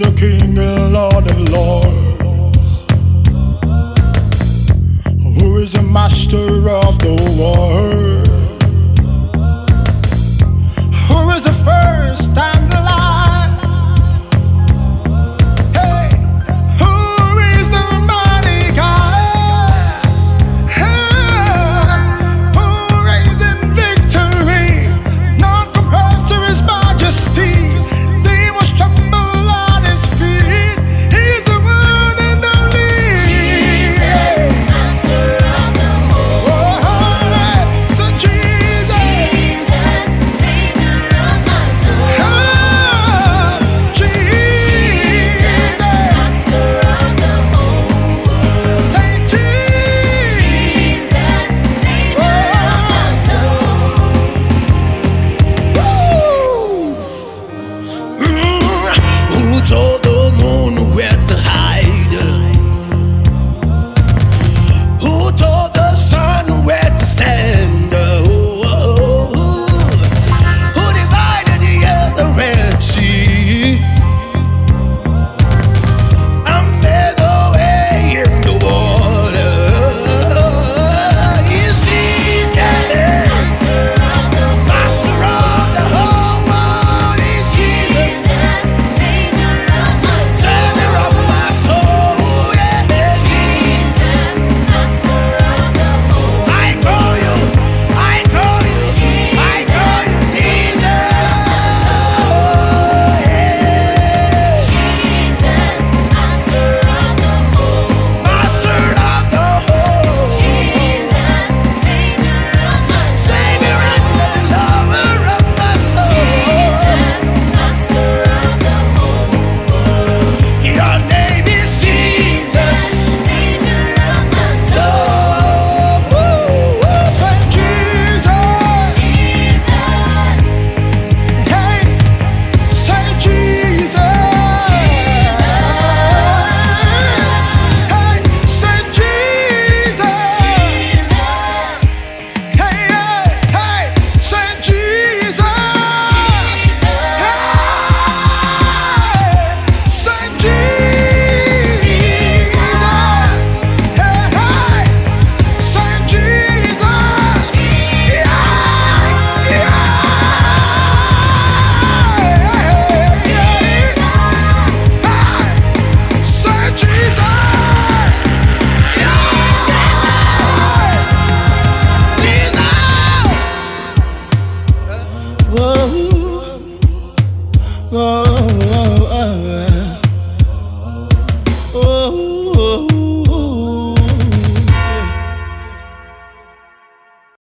is the King, the Lord of Lords. Who is the master of the world?